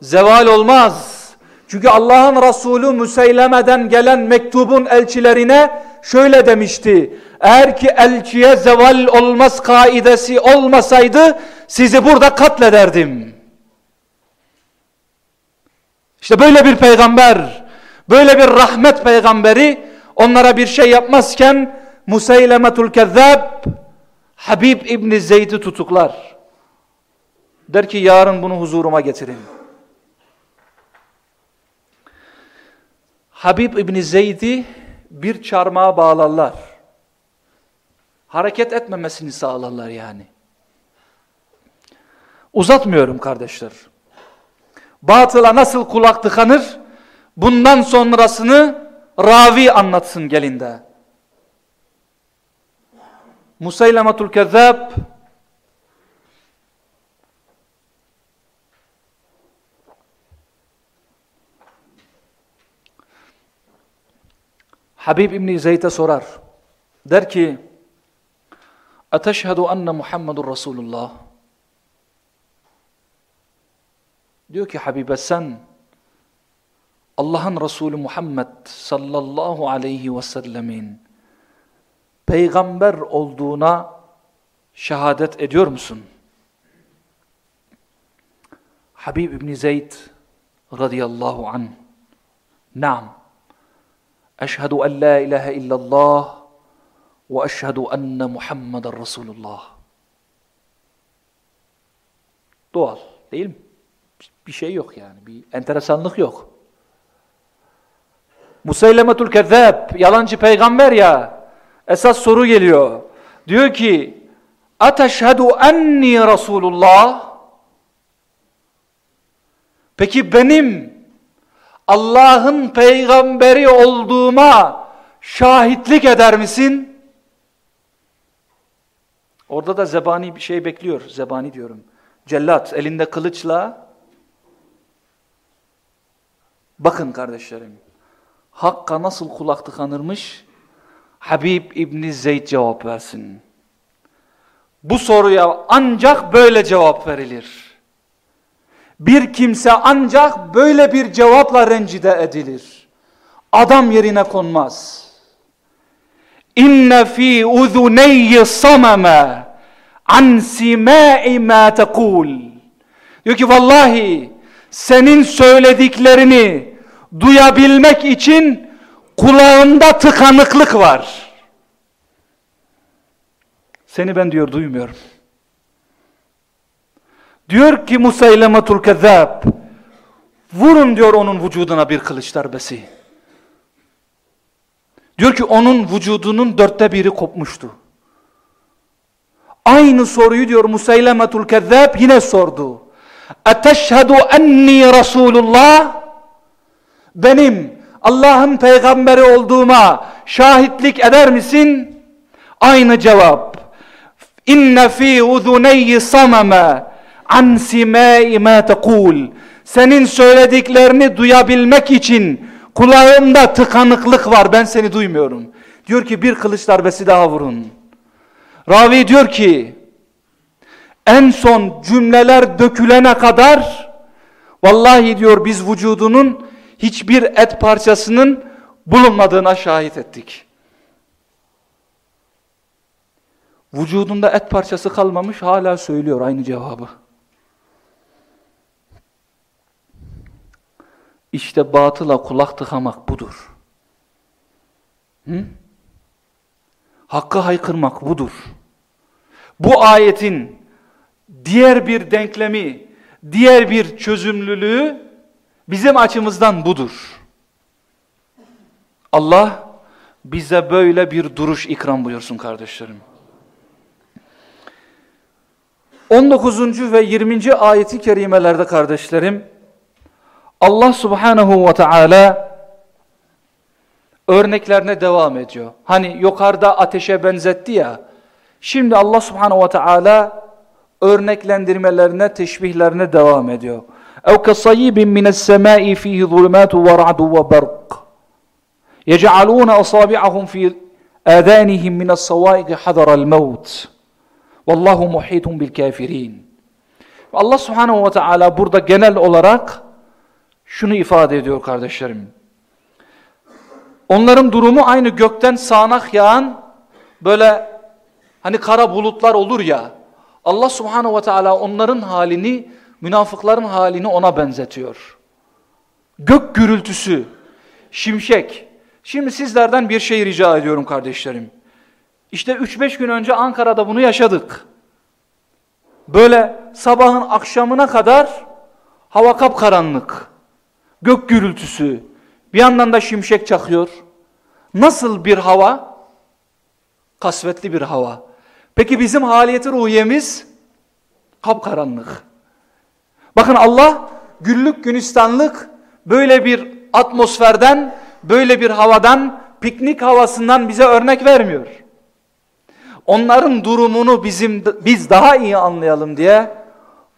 zeval olmaz. Çünkü Allah'ın Resulü Müseyleme'den gelen mektubun elçilerine şöyle demişti. Eğer ki elçiye zeval olmaz kaidesi olmasaydı sizi burada katlederdim. İşte böyle bir peygamber, böyle bir rahmet peygamberi onlara bir şey yapmazken Museylemetul Kezzab Habib İbni Zeyd'i tutuklar. Der ki yarın bunu huzuruma getirin. Habib İbni Zeyd'i bir çarmıha bağlarlar. Hareket etmemesini sağlarlar yani. Uzatmıyorum kardeşler. Batıla nasıl kulak tıkanır? Bundan sonrasını ravi anlatsın gelinde. Musaylamatul Kezzab Habib İbni Zeyd'e sorar. Der ki Ateşhedü enne Muhammedur Resulullah Diyor ki Habibe sen Allah'ın Resulü Muhammed sallallahu aleyhi ve sellemin peygamber olduğuna şehadet ediyor musun? Habib İbni Zeyd radıyallahu anh Naam Eşhedü en la ilahe illallah eşhedü enne Muhammeden Resulullah. Doğal değil mi? Bir şey yok yani. Bir enteresanlık yok. Museylemetul Kezzab, yalancı peygamber ya. Esas soru geliyor. Diyor ki, Ateşhedü enni Resulullah. Peki benim Allah'ın peygamberi olduğuma şahitlik eder misin? Orada da zebani bir şey bekliyor. Zebani diyorum. Cellat elinde kılıçla bakın kardeşlerim. Hakka nasıl kulak tıkanırmış? Habib İbni Zeyd cevap versin. Bu soruya ancak böyle cevap verilir. Bir kimse ancak böyle bir cevapla rencide edilir. Adam yerine konmaz. İnne fi uzuneyyi sameme an simai ma tekul. Diyor ki vallahi senin söylediklerini duyabilmek için kulağında tıkanıklık var. Seni ben diyor duymuyorum. Diyor ki Musaylematul Kezzab vurun diyor onun vücuduna bir kılıç darbesi. Diyor ki onun vücudunun dörtte biri kopmuştu. Aynı soruyu diyor Musaylematul Kezzab yine sordu. Eteşhedü enni Resulullah benim Allah'ın peygamberi olduğuma şahitlik eder misin? Aynı cevap. İnne fi uzuneyyi sameme an simai ma tekul. Senin söylediklerini duyabilmek için kulağımda tıkanıklık var ben seni duymuyorum. Diyor ki bir kılıç darbesi daha vurun. Ravi diyor ki en son cümleler dökülene kadar vallahi diyor biz vücudunun hiçbir et parçasının bulunmadığına şahit ettik. Vücudunda et parçası kalmamış hala söylüyor aynı cevabı. İşte batıla kulak tıkamak budur. Hı? Hakkı haykırmak budur. Bu ayetin diğer bir denklemi, diğer bir çözümlülüğü bizim açımızdan budur. Allah bize böyle bir duruş ikram buyursun kardeşlerim. 19. ve 20. ayeti kerimelerde kardeşlerim Allah subhanahu ve teala örneklerine devam ediyor. Hani yukarıda ateşe benzetti ya. Şimdi Allah subhanahu ve teala örneklendirmelerine, teşbihlerine devam ediyor. اَوْ كَصَيِّبٍ مِنَ السَّمَاءِ ف۪يهِ ظُلُمَاتُ وَرَعْدُ وَبَرْقٍ يَجْعَلُونَ أَصَابِعَهُمْ ف۪ي آذَانِهِمْ مِنَ الصَّوَائِقِ حَذَرَ الْمَوْتِ وَاللّٰهُ مُحِيطٌ بِالْكَافِرِينَ Allah subhanahu ve teala burada genel olarak şunu ifade ediyor kardeşlerim. Onların durumu aynı gökten sağanak yağan böyle hani kara bulutlar olur ya. Allah subhanahu ve teala onların halini, münafıkların halini ona benzetiyor. Gök gürültüsü, şimşek. Şimdi sizlerden bir şey rica ediyorum kardeşlerim. İşte 3-5 gün önce Ankara'da bunu yaşadık. Böyle sabahın akşamına kadar hava kapkaranlık. Gök gürültüsü. Bir yandan da şimşek çakıyor. Nasıl bir hava? Kasvetli bir hava. Peki bizim haliyeti ruhiyemiz? Kapkaranlık. Bakın Allah güllük günistanlık böyle bir atmosferden, böyle bir havadan, piknik havasından bize örnek vermiyor. Onların durumunu bizim biz daha iyi anlayalım diye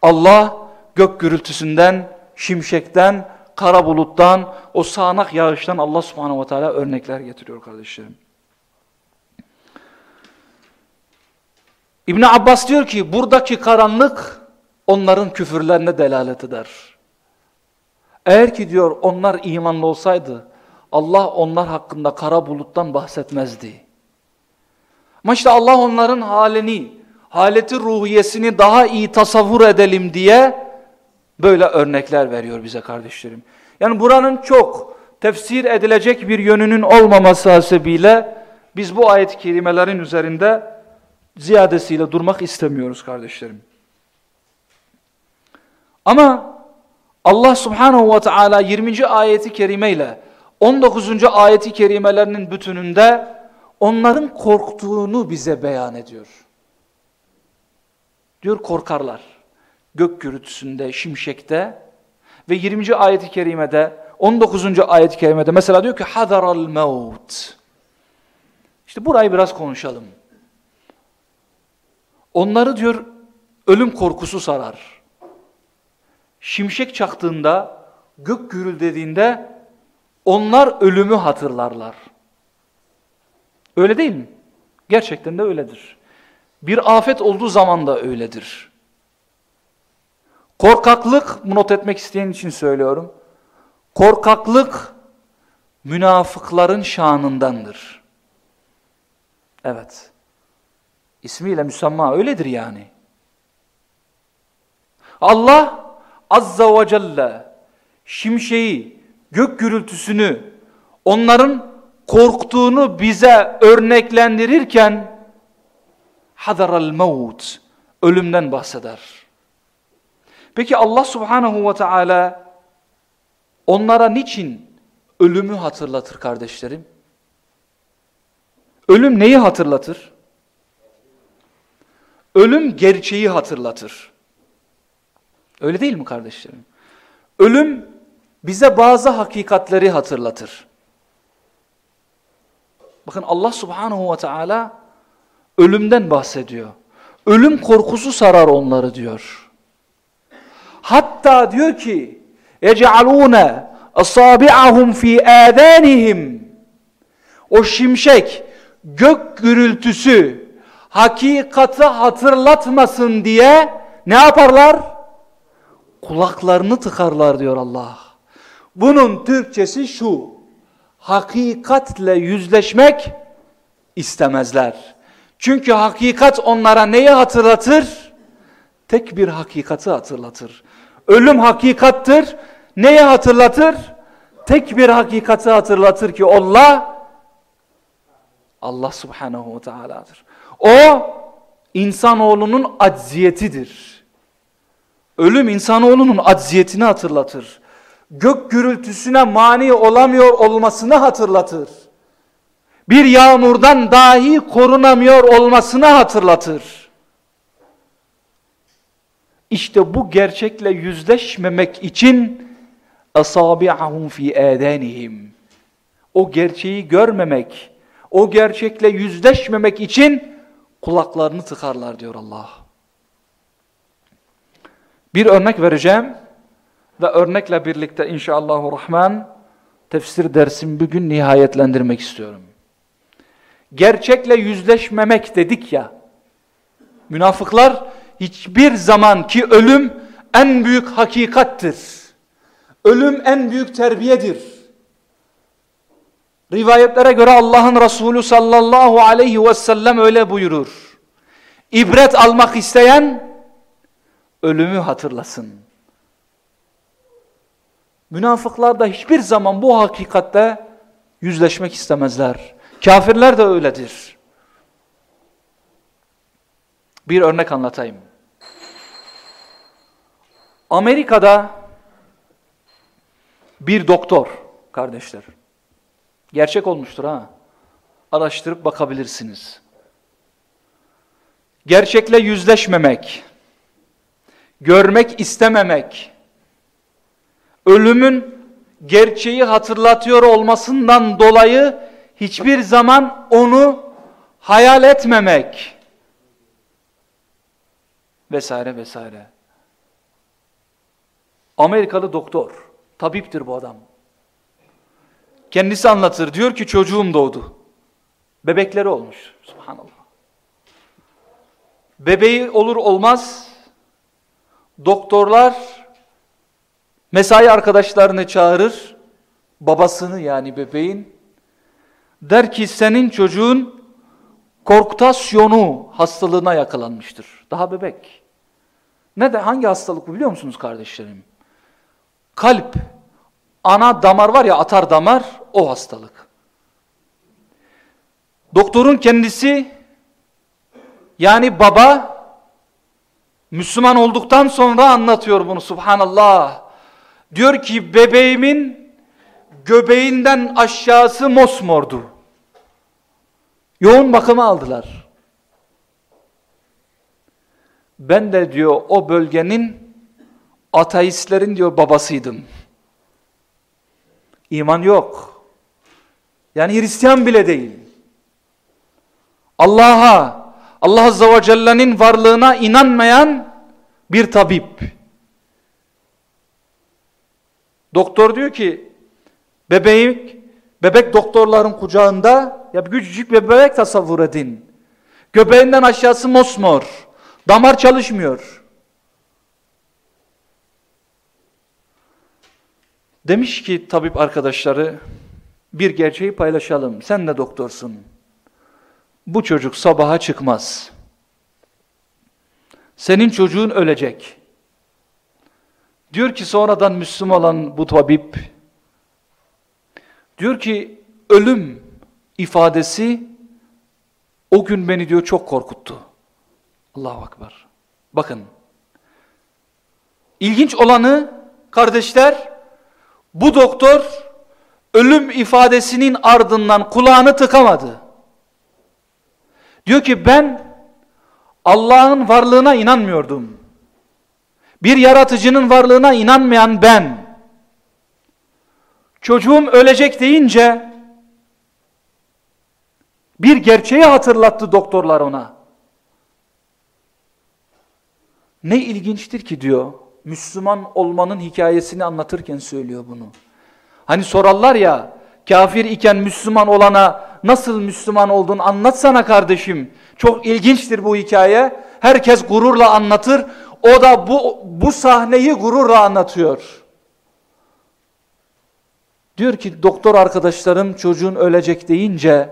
Allah gök gürültüsünden, şimşekten, kara buluttan, o sağanak yağıştan Allah subhanahu ve teala örnekler getiriyor kardeşlerim. İbn Abbas diyor ki buradaki karanlık onların küfürlerine delalet eder. Eğer ki diyor onlar imanlı olsaydı Allah onlar hakkında kara buluttan bahsetmezdi. Ama işte Allah onların halini, haleti ruhiyesini daha iyi tasavvur edelim diye böyle örnekler veriyor bize kardeşlerim. Yani buranın çok tefsir edilecek bir yönünün olmaması hasebiyle biz bu ayet-i kerimelerin üzerinde ziyadesiyle durmak istemiyoruz kardeşlerim. Ama Allah subhanahu ve teala 20. ayeti kerimeyle 19. ayeti kerimelerinin bütününde onların korktuğunu bize beyan ediyor. Diyor korkarlar. Gök gürültüsünde, şimşekte ve 20. ayeti kerimede 19. ayeti kerimede mesela diyor ki hadaral maut. İşte burayı biraz konuşalım. Onları diyor ölüm korkusu sarar. Şimşek çaktığında, gök gürül dediğinde onlar ölümü hatırlarlar. Öyle değil mi? Gerçekten de öyledir. Bir afet olduğu zaman da öyledir. Korkaklık, bu not etmek isteyen için söylüyorum. Korkaklık münafıkların şanındandır. Evet. İsmiyle müsamma öyledir yani. Allah Azza ve Celle şimşeği, gök gürültüsünü, onların korktuğunu bize örneklendirirken hadaral mevut ölümden bahseder. Peki Allah Subhanahu ve Teala onlara niçin ölümü hatırlatır kardeşlerim? Ölüm neyi hatırlatır? Ölüm gerçeği hatırlatır. Öyle değil mi kardeşlerim? Ölüm bize bazı hakikatleri hatırlatır. Bakın Allah subhanahu ve teala ölümden bahsediyor. Ölüm korkusu sarar onları diyor. Hatta diyor ki يَجْعَلُونَ أَصَابِعَهُمْ ف۪ي آذَانِهِمْ O şimşek, gök gürültüsü, hakikati hatırlatmasın diye ne yaparlar? Kulaklarını tıkarlar diyor Allah. Bunun Türkçesi şu, hakikatle yüzleşmek istemezler. Çünkü hakikat onlara neyi hatırlatır? Tek bir hakikati hatırlatır. Ölüm hakikattır. Neyi hatırlatır? Tek bir hakikati hatırlatır ki Allah Allah subhanahu ve teala'dır. O insanoğlunun acziyetidir. Ölüm insanoğlunun acziyetini hatırlatır. Gök gürültüsüne mani olamıyor olmasını hatırlatır. Bir yağmurdan dahi korunamıyor olmasını hatırlatır. İşte bu gerçekle yüzleşmemek için asabi'ahum fi adanihim. O gerçeği görmemek, o gerçekle yüzleşmemek için kulaklarını tıkarlar diyor Allah. Bir örnek vereceğim ve örnekle birlikte inşallahurrahman tefsir dersim bugün nihayetlendirmek istiyorum. Gerçekle yüzleşmemek dedik ya. Münafıklar hiçbir zaman ki ölüm en büyük hakikattir. Ölüm en büyük terbiyedir. Rivayetlere göre Allah'ın Resulü sallallahu aleyhi ve sellem öyle buyurur. İbret almak isteyen ölümü hatırlasın. Münafıklar da hiçbir zaman bu hakikatte yüzleşmek istemezler. Kafirler de öyledir. Bir örnek anlatayım. Amerika'da bir doktor kardeşler. Gerçek olmuştur ha. Araştırıp bakabilirsiniz. Gerçekle yüzleşmemek, görmek istememek, ölümün gerçeği hatırlatıyor olmasından dolayı hiçbir zaman onu hayal etmemek vesaire vesaire. Amerikalı doktor, tabiptir bu adam. Kendisi anlatır, diyor ki çocuğum doğdu. Bebekleri olmuş, subhanallah. Bebeği olur olmaz, doktorlar mesai arkadaşlarını çağırır, babasını yani bebeğin, der ki senin çocuğun korktasyonu hastalığına yakalanmıştır. Daha bebek. Ne de hangi hastalık biliyor musunuz kardeşlerim? Kalp, ana damar var ya atar damar o hastalık. Doktorun kendisi yani baba Müslüman olduktan sonra anlatıyor bunu subhanallah. Diyor ki bebeğimin göbeğinden aşağısı mosmordu. Yoğun bakıma aldılar. Ben de diyor o bölgenin ateistlerin diyor babasıydım. İman yok. Yani Hristiyan bile değil. Allah'a, Allah Azze ve Celle'nin varlığına inanmayan bir tabip. Doktor diyor ki, Bebeği, bebek doktorların kucağında ya küçücük bir bebek tasavvur edin. Göbeğinden aşağısı mosmor. Damar çalışmıyor. Demiş ki tabip arkadaşları bir gerçeği paylaşalım. Sen de doktorsun. Bu çocuk sabaha çıkmaz. Senin çocuğun ölecek. Diyor ki sonradan Müslüman olan bu tabip diyor ki ölüm ifadesi o gün beni diyor çok korkuttu. Allahu Akbar. Bakın. İlginç olanı kardeşler bu doktor ölüm ifadesinin ardından kulağını tıkamadı. Diyor ki ben Allah'ın varlığına inanmıyordum. Bir yaratıcının varlığına inanmayan ben çocuğum ölecek deyince bir gerçeği hatırlattı doktorlar ona. Ne ilginçtir ki diyor, Müslüman olmanın hikayesini anlatırken söylüyor bunu. Hani sorarlar ya, kafir iken Müslüman olana nasıl Müslüman oldun anlatsana kardeşim. Çok ilginçtir bu hikaye. Herkes gururla anlatır. O da bu, bu sahneyi gururla anlatıyor. Diyor ki doktor arkadaşlarım çocuğun ölecek deyince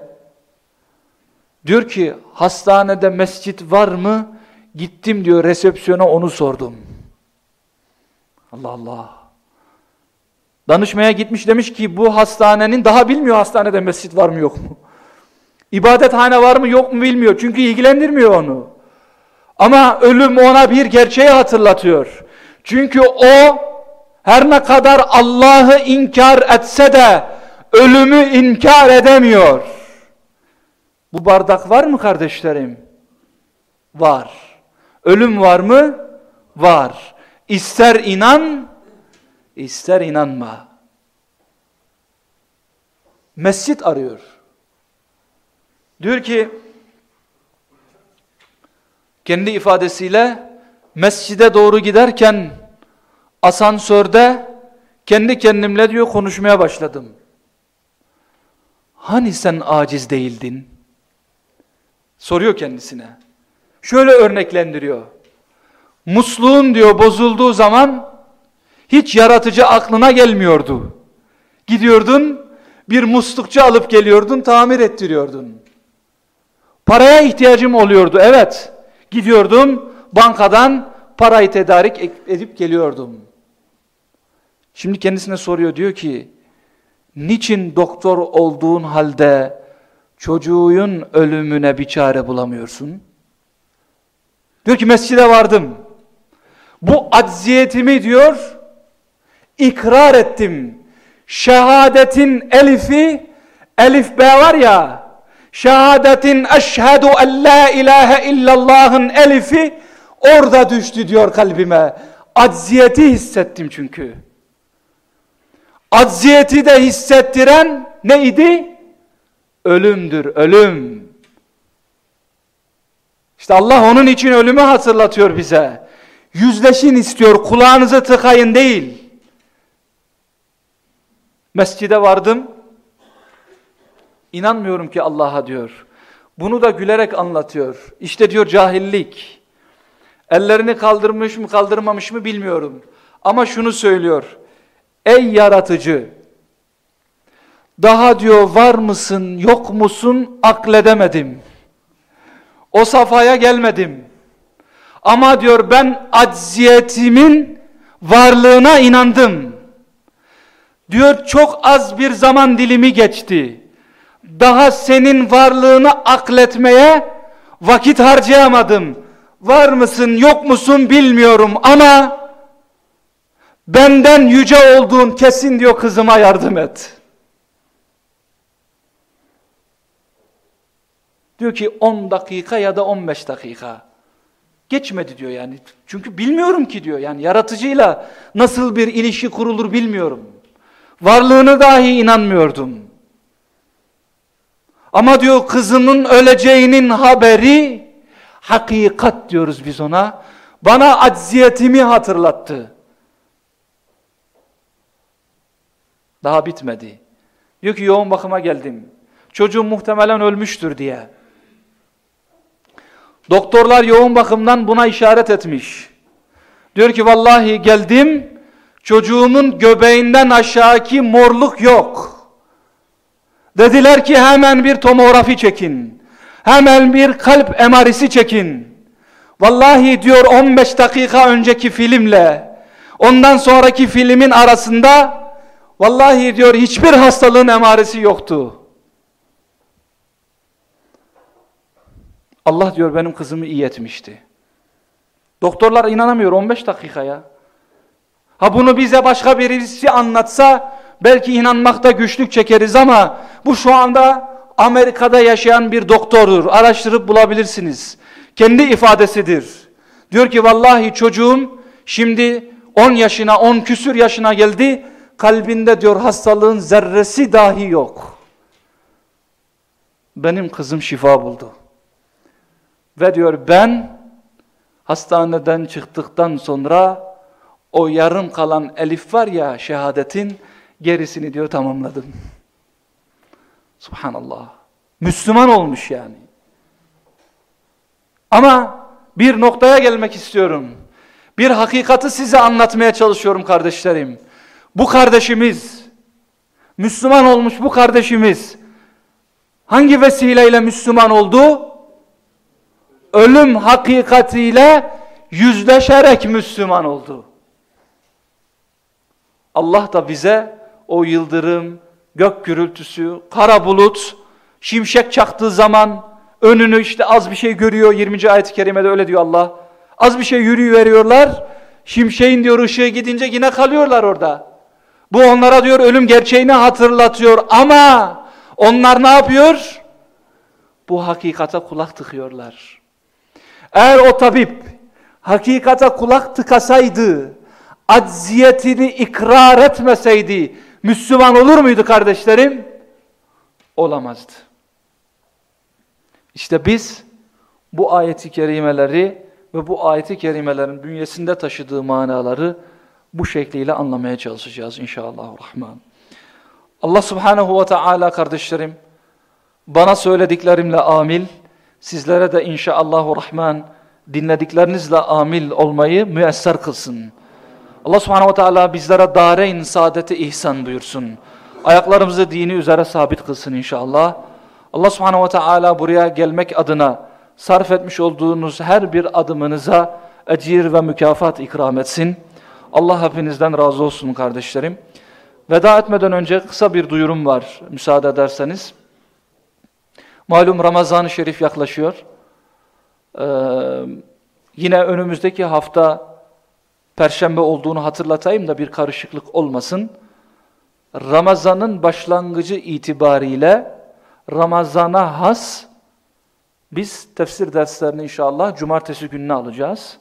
diyor ki hastanede mescit var mı? Gittim diyor resepsiyona onu sordum. Allah Allah. Danışmaya gitmiş demiş ki bu hastanenin daha bilmiyor hastanede mescit var mı yok mu? İbadethane var mı yok mu bilmiyor. Çünkü ilgilendirmiyor onu. Ama ölüm ona bir gerçeği hatırlatıyor. Çünkü o her ne kadar Allah'ı inkar etse de ölümü inkar edemiyor. Bu bardak var mı kardeşlerim? Var. Ölüm var mı? Var. İster inan, ister inanma. Mescit arıyor. Diyor ki, kendi ifadesiyle mescide doğru giderken asansörde kendi kendimle diyor konuşmaya başladım. Hani sen aciz değildin? Soruyor kendisine. Şöyle örneklendiriyor. Musluğun diyor bozulduğu zaman hiç yaratıcı aklına gelmiyordu. Gidiyordun bir muslukçu alıp geliyordun tamir ettiriyordun. Paraya ihtiyacım oluyordu evet. Gidiyordum bankadan parayı tedarik edip geliyordum. Şimdi kendisine soruyor diyor ki niçin doktor olduğun halde çocuğun ölümüne bir çare bulamıyorsun? Diyor ki mescide vardım. Bu acziyetimi diyor ikrar ettim. Şehadetin elifi elif B var ya şehadetin eşhedü en la ilahe illallah'ın elifi orada düştü diyor kalbime. Acziyeti hissettim çünkü. Acziyeti de hissettiren neydi? Ölümdür, ölüm. İşte Allah onun için ölümü hatırlatıyor bize. Yüzleşin istiyor, kulağınızı tıkayın değil. Mescide vardım. İnanmıyorum ki Allah'a diyor. Bunu da gülerek anlatıyor. İşte diyor cahillik. Ellerini kaldırmış mı kaldırmamış mı bilmiyorum. Ama şunu söylüyor. Ey yaratıcı! Daha diyor var mısın yok musun akledemedim. O safhaya gelmedim. Ama diyor ben acziyetimin varlığına inandım. Diyor çok az bir zaman dilimi geçti. Daha senin varlığını akletmeye vakit harcayamadım. Var mısın yok musun bilmiyorum ama benden yüce olduğun kesin diyor kızıma yardım et. Diyor ki 10 dakika ya da 15 dakika. Geçmedi diyor yani. Çünkü bilmiyorum ki diyor. Yani yaratıcıyla nasıl bir ilişki kurulur bilmiyorum. Varlığını dahi inanmıyordum. Ama diyor kızımın öleceğinin haberi hakikat diyoruz biz ona. Bana acziyetimi hatırlattı. Daha bitmedi. Diyor ki yoğun bakıma geldim. Çocuğum muhtemelen ölmüştür diye. Doktorlar yoğun bakımdan buna işaret etmiş. Diyor ki vallahi geldim çocuğumun göbeğinden aşağıki morluk yok. Dediler ki hemen bir tomografi çekin. Hemen bir kalp emarisi çekin. Vallahi diyor 15 dakika önceki filmle ondan sonraki filmin arasında vallahi diyor hiçbir hastalığın emaresi yoktu. Allah diyor benim kızımı iyi etmişti. Doktorlar inanamıyor 15 dakikaya. Ha bunu bize başka birisi anlatsa belki inanmakta güçlük çekeriz ama bu şu anda Amerika'da yaşayan bir doktordur. Araştırıp bulabilirsiniz. Kendi ifadesidir. Diyor ki vallahi çocuğum şimdi 10 yaşına 10 küsür yaşına geldi. Kalbinde diyor hastalığın zerresi dahi yok. Benim kızım şifa buldu. Ve diyor ben hastaneden çıktıktan sonra o yarım kalan elif var ya şehadetin gerisini diyor tamamladım. Subhanallah. Müslüman olmuş yani. Ama bir noktaya gelmek istiyorum. Bir hakikati size anlatmaya çalışıyorum kardeşlerim. Bu kardeşimiz, Müslüman olmuş bu kardeşimiz, hangi vesileyle Müslüman oldu? Ölüm hakikatiyle yüzleşerek Müslüman oldu. Allah da bize o yıldırım, gök gürültüsü, kara bulut, şimşek çaktığı zaman önünü işte az bir şey görüyor. 20. ayet-i kerimede öyle diyor Allah. Az bir şey yürüyüveriyorlar. Şimşeğin diyor ışığı gidince yine kalıyorlar orada. Bu onlara diyor ölüm gerçeğini hatırlatıyor ama onlar ne yapıyor? Bu hakikate kulak tıkıyorlar. Eğer o tabip hakikate kulak tıkasaydı, acziyetini ikrar etmeseydi Müslüman olur muydu kardeşlerim? Olamazdı. İşte biz bu ayeti kerimeleri ve bu ayeti kerimelerin bünyesinde taşıdığı manaları bu şekliyle anlamaya çalışacağız inşallah rahman. Allah subhanehu ve teala kardeşlerim bana söylediklerimle amil, sizlere de inşallah rahman dinlediklerinizle amil olmayı müesser kılsın. Allah subhanehu ve teala bizlere dareyn saadeti ihsan buyursun. Ayaklarımızı dini üzere sabit kılsın inşallah. Allah subhanehu ve teala buraya gelmek adına sarf etmiş olduğunuz her bir adımınıza ecir ve mükafat ikram etsin. Allah hepinizden razı olsun kardeşlerim. Veda etmeden önce kısa bir duyurum var müsaade ederseniz. Malum Ramazan-ı Şerif yaklaşıyor. Ee, yine önümüzdeki hafta Perşembe olduğunu hatırlatayım da bir karışıklık olmasın. Ramazan'ın başlangıcı itibariyle Ramazan'a has biz tefsir derslerini inşallah cumartesi gününe alacağız.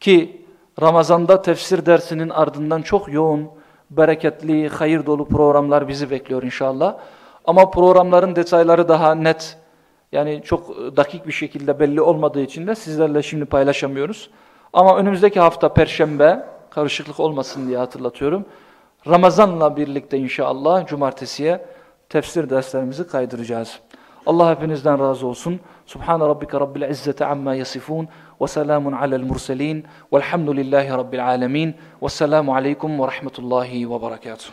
Ki Ramazan'da tefsir dersinin ardından çok yoğun, bereketli, hayır dolu programlar bizi bekliyor inşallah. Ama programların detayları daha net, yani çok dakik bir şekilde belli olmadığı için de sizlerle şimdi paylaşamıyoruz. Ama önümüzdeki hafta Perşembe, karışıklık olmasın diye hatırlatıyorum. Ramazan'la birlikte inşallah cumartesiye tefsir derslerimizi kaydıracağız. Allah hepinizden razı olsun. Subhan rabbike rabbil izzati amma yasifun ve selamun alel murselin velhamdülillahi rabbil alamin. Vesselamu aleykum ve rahmetullahi ve berekatuhu.